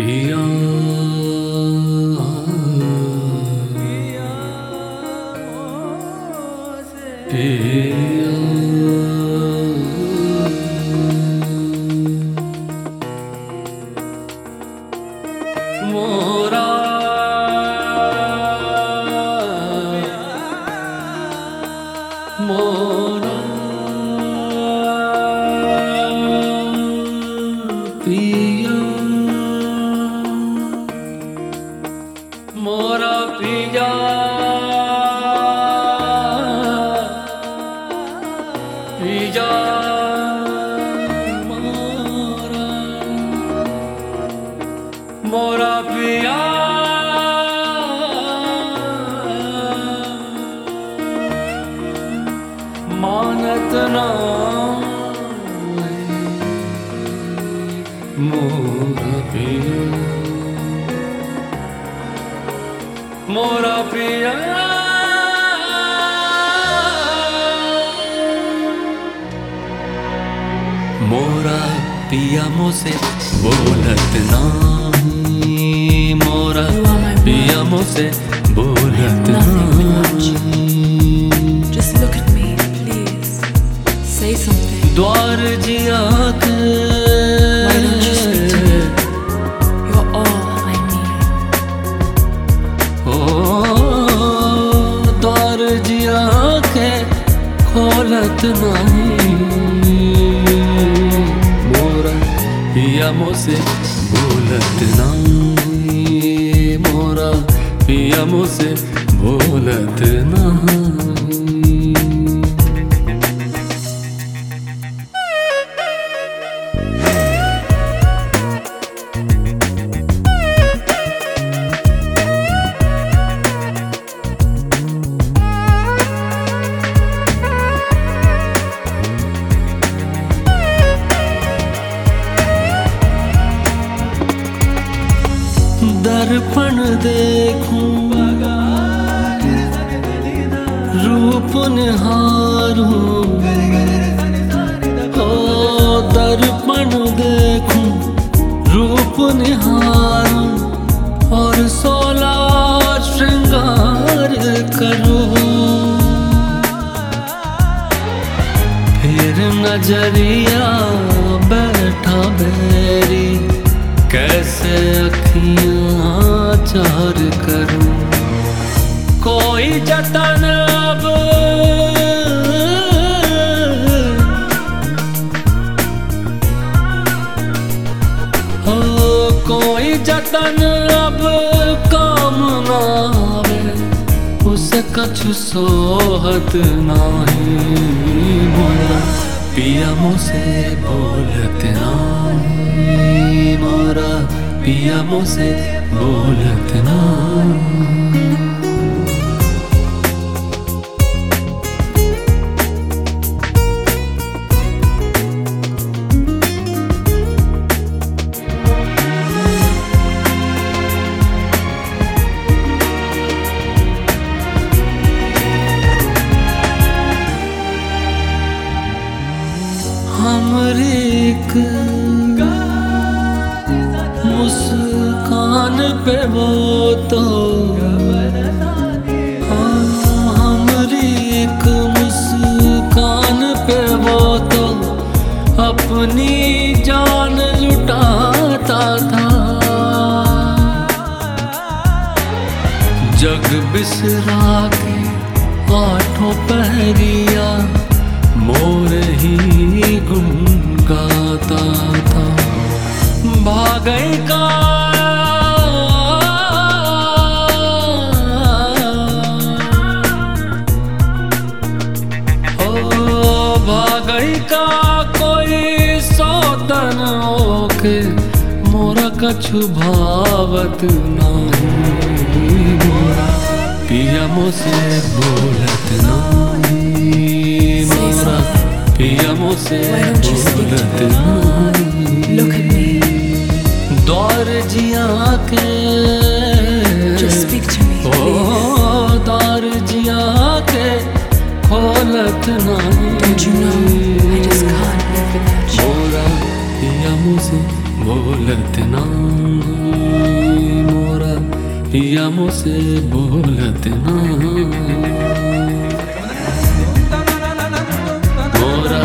Be मोरा पिया। मोरा पिया। मोरा पिया मोसे बोलत नाही। मोरा पिया मोसे बोलत नाही। Need. ओ द्वार जिया के खोलत नहीं। मोरा पिया मोसे बोलत नहीं। मोरा पिया मोसे बोलत नहीं। दर्पण देखूँ। रूप निहारूं। ओ, दर्पण देखूँ। रूप निहारूं। और सोला श्रृंगार करूँ। फिर नज़रिया बैठा बैरी। कैसे चार करूँ? कोई जतन अब हो, कोई जतन अब काम ना आवे, उसे कछु सोहत नाही बोला, पिया मुझसे बोलत मोरा पिया मुझसे बोलत मुस्कान पे वो तो हाँ, हमरी एक मुस्कान पे वो तो अपनी जान लुटाता था। जग बिसरा के आठों पहरिया भागई का। ओ भागई का कोई सौतन ओके मोरा कछु भावत नहीं। मोरा पिया मुझसे बोलत नहीं मोरा। पिया to बोलत नहीं। जी आँखें Just speak to me, please. ओ तार जी आँखें खोलत ना Don't you know, I just can't live without you. मोरा या मुझे बोलत ना मोरा या मुझे बोलत ना मोरा